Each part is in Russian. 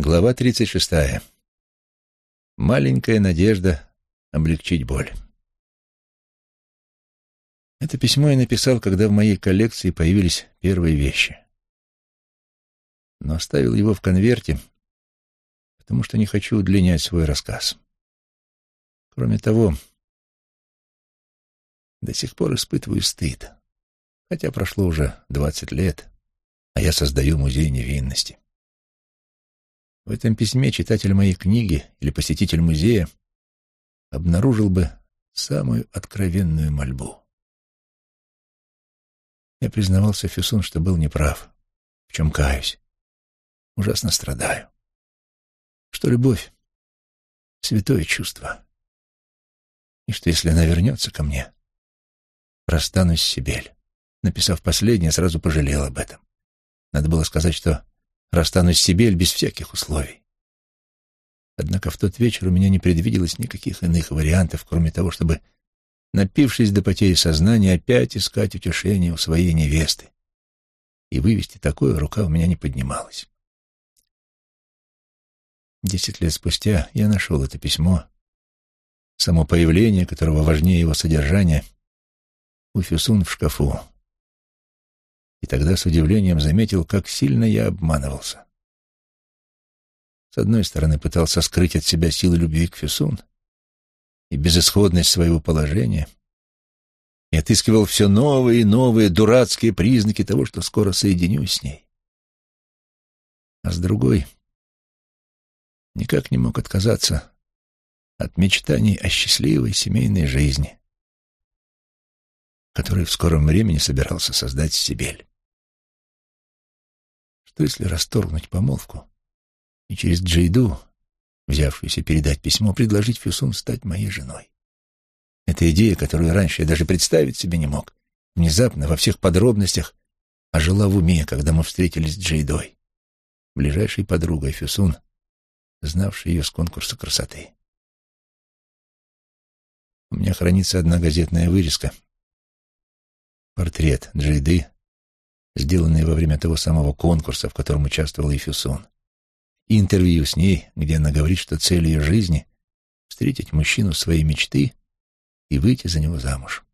Глава 36. Маленькая надежда облегчить боль. Это письмо я написал, когда в моей коллекции появились первые вещи. Но оставил его в конверте, потому что не хочу удлинять свой рассказ. Кроме того, до сих пор испытываю стыд, хотя прошло уже двадцать лет, а я создаю музей невинности. В этом письме читатель моей книги или посетитель музея обнаружил бы самую откровенную мольбу. Я признавался Фюсун, что был неправ, в чем каюсь. Ужасно страдаю. Что любовь — святое чувство. И что если она вернется ко мне, расстанусь с Сибель. Написав последнее, сразу пожалел об этом. Надо было сказать, что расстанусь с Сибель без всяких условий. Однако в тот вечер у меня не предвиделось никаких иных вариантов, кроме того, чтобы, напившись до потери сознания, опять искать утешение у своей невесты. И вывести такое рука у меня не поднималась. Десять лет спустя я нашел это письмо, само появление которого важнее его содержания, у Фюсун в шкафу, и тогда с удивлением заметил, как сильно я обманывался. С одной стороны, пытался скрыть от себя силы любви к Фюсун и безысходность своего положения, и отыскивал все новые и новые дурацкие признаки того, что скоро соединюсь с ней. А с другой, никак не мог отказаться от мечтаний о счастливой семейной жизни, которую в скором времени собирался создать Сибель. Что если расторгнуть помолвку и через Джейду, взявшуюся передать письмо, предложить Фюсун стать моей женой? Эта идея, которую раньше я даже представить себе не мог, внезапно, во всех подробностях, ожила в уме, когда мы встретились с Джейдой, ближайшей подругой Фюсун, знавшей ее с конкурса красоты. У меня хранится одна газетная вырезка. Портрет Джейды сделанные во время того самого конкурса, в котором участвовал Ефюсон, и интервью с ней, где она говорит, что цель ее жизни — встретить мужчину своей мечты и выйти за него замуж.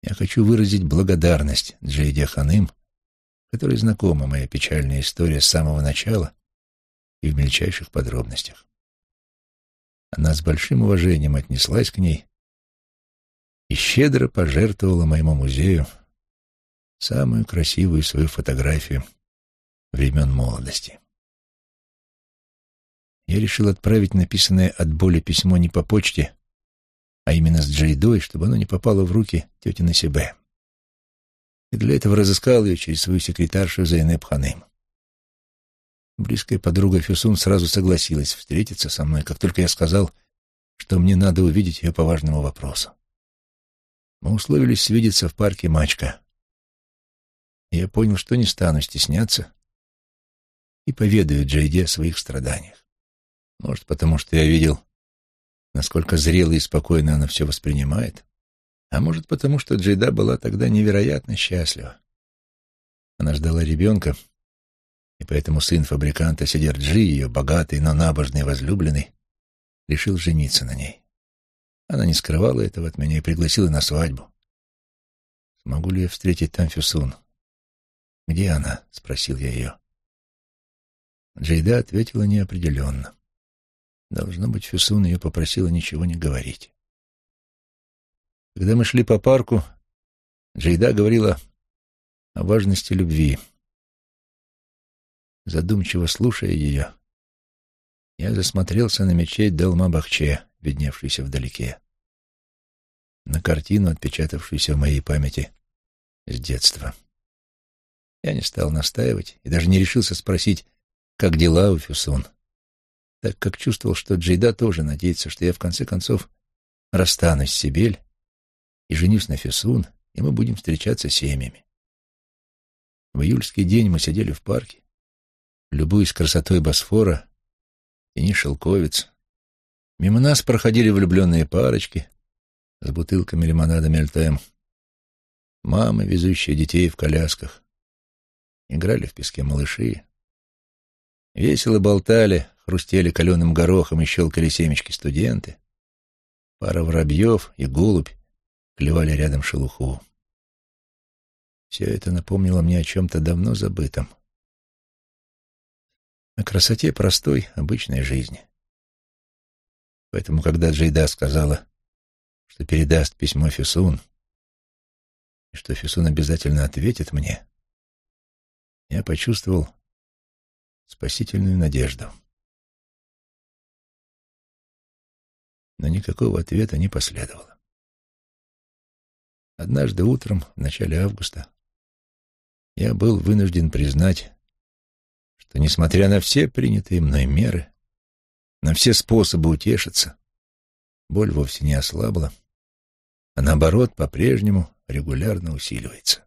Я хочу выразить благодарность Джейде Ханым, которой знакома моя печальная история с самого начала и в мельчайших подробностях. Она с большим уважением отнеслась к ней и щедро пожертвовала моему музею самую красивую свою фотографию времен молодости. Я решил отправить написанное от боли письмо не по почте, а именно с Джейдой, чтобы оно не попало в руки тети Насибе. И для этого разыскал ее через свою секретаршу Зайнеп Ханым. Близкая подруга Фюсун сразу согласилась встретиться со мной, как только я сказал, что мне надо увидеть ее по важному вопросу. Мы условились свидеться в парке Мачка я понял, что не стану стесняться и поведаю Джейде о своих страданиях. Может, потому что я видел, насколько зрело и спокойно она все воспринимает, а может, потому что Джейда была тогда невероятно счастлива. Она ждала ребенка, и поэтому сын фабриканта Сидерджи, ее богатый, но набожный возлюбленный, решил жениться на ней. Она не скрывала этого от меня и пригласила на свадьбу. Смогу ли я встретить там Фюсун? «Где она?» — спросил я ее. Джейда ответила неопределенно. Должно быть, Фюсун ее попросила ничего не говорить. Когда мы шли по парку, Джейда говорила о важности любви. Задумчиво слушая ее, я засмотрелся на мечеть Далма-Бахче, видневшуюся вдалеке, на картину, отпечатавшуюся в моей памяти с детства. Я не стал настаивать и даже не решился спросить, как дела у Фюсон, так как чувствовал, что Джейда тоже надеется, что я в конце концов расстанусь с Сибель и женюсь на Фюсун, и мы будем встречаться семьями. В июльский день мы сидели в парке, любуясь красотой Босфора, тени шелковиц. Мимо нас проходили влюбленные парочки с бутылками лимонада Мельтем, мамы, везущие детей в колясках, Играли в песке малыши. Весело болтали, хрустели каленым горохом и щелкали семечки студенты. Пара воробьев и голубь клевали рядом шелуху. Все это напомнило мне о чем-то давно забытом. О красоте простой, обычной жизни. Поэтому, когда Джейда сказала, что передаст письмо Фисун, и что Фисун обязательно ответит мне, я почувствовал спасительную надежду. Но никакого ответа не последовало. Однажды утром, в начале августа, я был вынужден признать, что, несмотря на все принятые мной меры, на все способы утешиться, боль вовсе не ослабла, а наоборот, по-прежнему регулярно усиливается.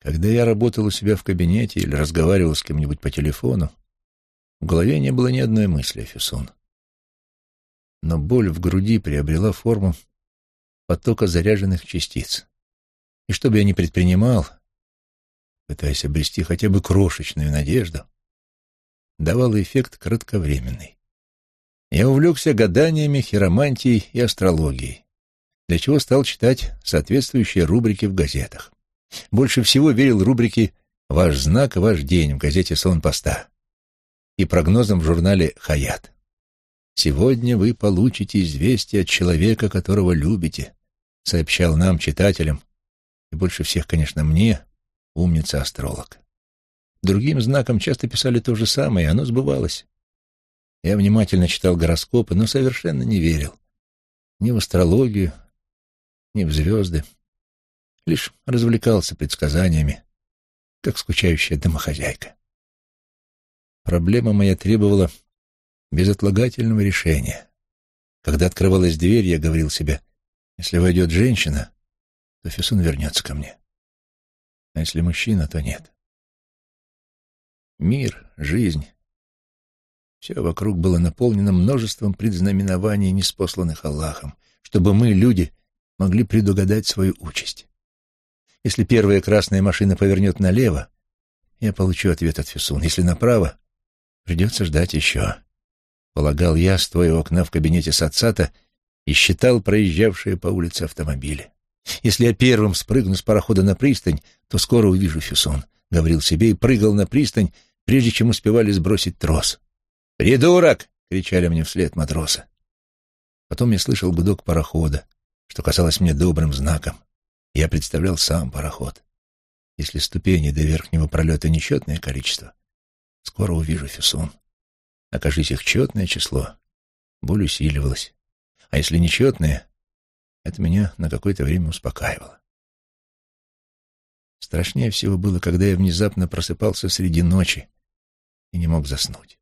Когда я работал у себя в кабинете или разговаривал с кем-нибудь по телефону, в голове не было ни одной мысли о Фюсон. Но боль в груди приобрела форму потока заряженных частиц. И что бы я ни предпринимал, пытаясь обрести хотя бы крошечную надежду, давало эффект кратковременный. Я увлекся гаданиями, хиромантией и астрологией, для чего стал читать соответствующие рубрики в газетах. Больше всего верил рубрике «Ваш знак, ваш день» в газете «Сон поста» и прогнозам в журнале «Хаят». «Сегодня вы получите известие от человека, которого любите», сообщал нам, читателям, и больше всех, конечно, мне, умница-астролог. Другим знаком часто писали то же самое, и оно сбывалось. Я внимательно читал гороскопы, но совершенно не верил ни в астрологию, ни в звезды лишь развлекался предсказаниями, как скучающая домохозяйка. Проблема моя требовала безотлагательного решения. Когда открывалась дверь, я говорил себе, если войдет женщина, то Фессон вернется ко мне. А если мужчина, то нет. Мир, жизнь. Все вокруг было наполнено множеством предзнаменований, неспосланных Аллахом, чтобы мы, люди, могли предугадать свою участь. Если первая красная машина повернет налево, я получу ответ от Фисун. Если направо, придется ждать еще. Полагал я, стоя у окна в кабинете Сацата, и считал проезжавшие по улице автомобили. Если я первым спрыгну с парохода на пристань, то скоро увижу Фюсон, — говорил себе и прыгал на пристань, прежде чем успевали сбросить трос. «Придурок!» — кричали мне вслед матросы. Потом я слышал гудок парохода, что казалось мне добрым знаком. Я представлял сам пароход. Если ступени до верхнего пролета нечетное количество, скоро увижу Фюсон. Окажись их четное число, боль усиливалась. А если нечетное, это меня на какое-то время успокаивало. Страшнее всего было, когда я внезапно просыпался среди ночи и не мог заснуть.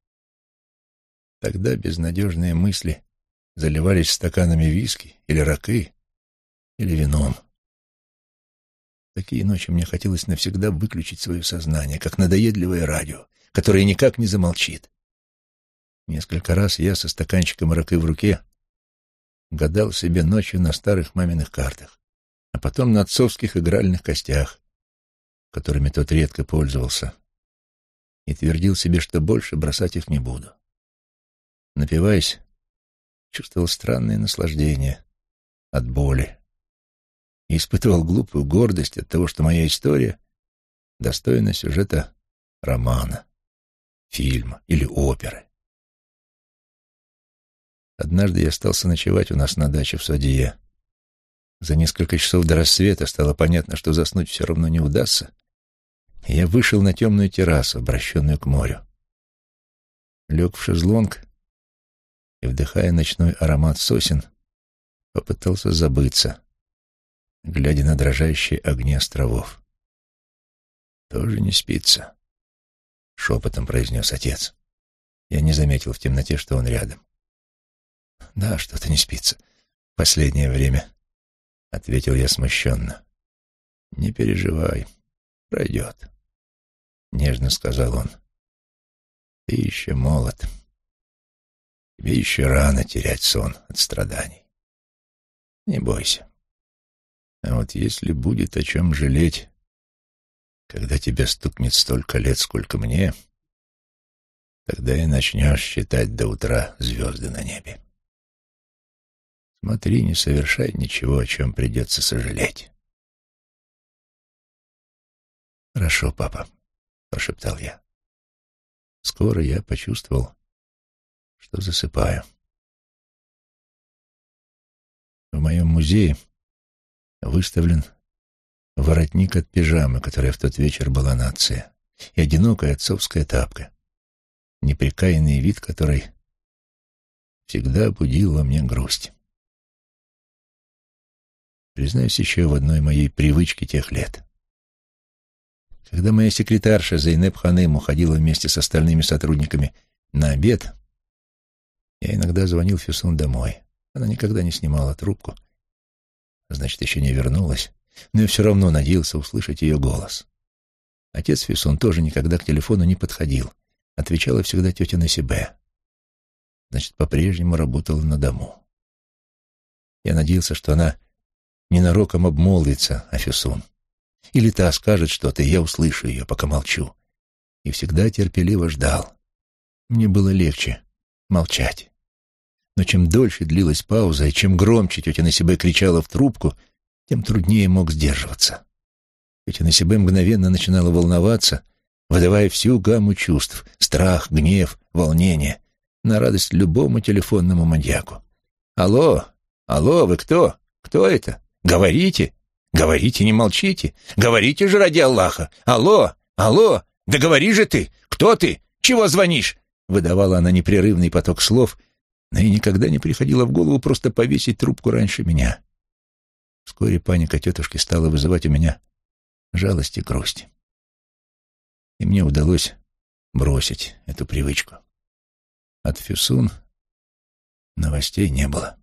Тогда безнадежные мысли заливались стаканами виски или ракы, или вином такие ночи мне хотелось навсегда выключить свое сознание, как надоедливое радио, которое никак не замолчит. Несколько раз я со стаканчиком ракы в руке гадал себе ночью на старых маминых картах, а потом на отцовских игральных костях, которыми тот редко пользовался, и твердил себе, что больше бросать их не буду. Напиваясь, чувствовал странное наслаждение от боли, и испытывал глупую гордость от того, что моя история достойна сюжета романа, фильма или оперы. Однажды я остался ночевать у нас на даче в Садие. За несколько часов до рассвета стало понятно, что заснуть все равно не удастся, я вышел на темную террасу, обращенную к морю. Лег в шезлонг и, вдыхая ночной аромат сосен, попытался забыться глядя на дрожащие огни островов. «Тоже не спится», — шепотом произнес отец. Я не заметил в темноте, что он рядом. «Да, что-то не спится. Последнее время», — ответил я смущенно. «Не переживай, пройдет», — нежно сказал он. «Ты еще молод. Тебе еще рано терять сон от страданий. Не бойся. А вот если будет о чем жалеть, когда тебе стукнет столько лет, сколько мне, Тогда и начнешь считать до утра звезды на небе. Смотри, не совершай ничего, о чем придется сожалеть. «Хорошо, папа», — прошептал я. Скоро я почувствовал, что засыпаю. В моем музее выставлен воротник от пижамы, которая в тот вечер была на отце, и одинокая отцовская тапка, неприкаянный вид которой всегда будил во мне грусть. Признаюсь еще в одной моей привычке тех лет. Когда моя секретарша Зайнеп Ханым уходила вместе с остальными сотрудниками на обед, я иногда звонил Фюсун домой. Она никогда не снимала трубку, значит, еще не вернулась, но я все равно надеялся услышать ее голос. Отец Фюсун тоже никогда к телефону не подходил, отвечала всегда тетя на себе. Значит, по-прежнему работала на дому. Я надеялся, что она ненароком обмолвится о Фюсун. Или та скажет что-то, и я услышу ее, пока молчу. И всегда терпеливо ждал. Мне было легче молчать. Но чем дольше длилась пауза, и чем громче тетя Насибе кричала в трубку, тем труднее мог сдерживаться. Тетя Насибе мгновенно начинала волноваться, выдавая всю гамму чувств — страх, гнев, волнение — на радость любому телефонному маньяку. «Алло! Алло, вы кто? Кто это? Говорите!» Говорите, не молчите. Говорите же ради Аллаха. Алло, алло, да говори же ты. Кто ты? Чего звонишь? Выдавала она непрерывный поток слов, но ей никогда не приходило в голову просто повесить трубку раньше меня. Вскоре паника тетушки стала вызывать у меня жалость и грусть. И мне удалось бросить эту привычку. От Фюсун новостей не было.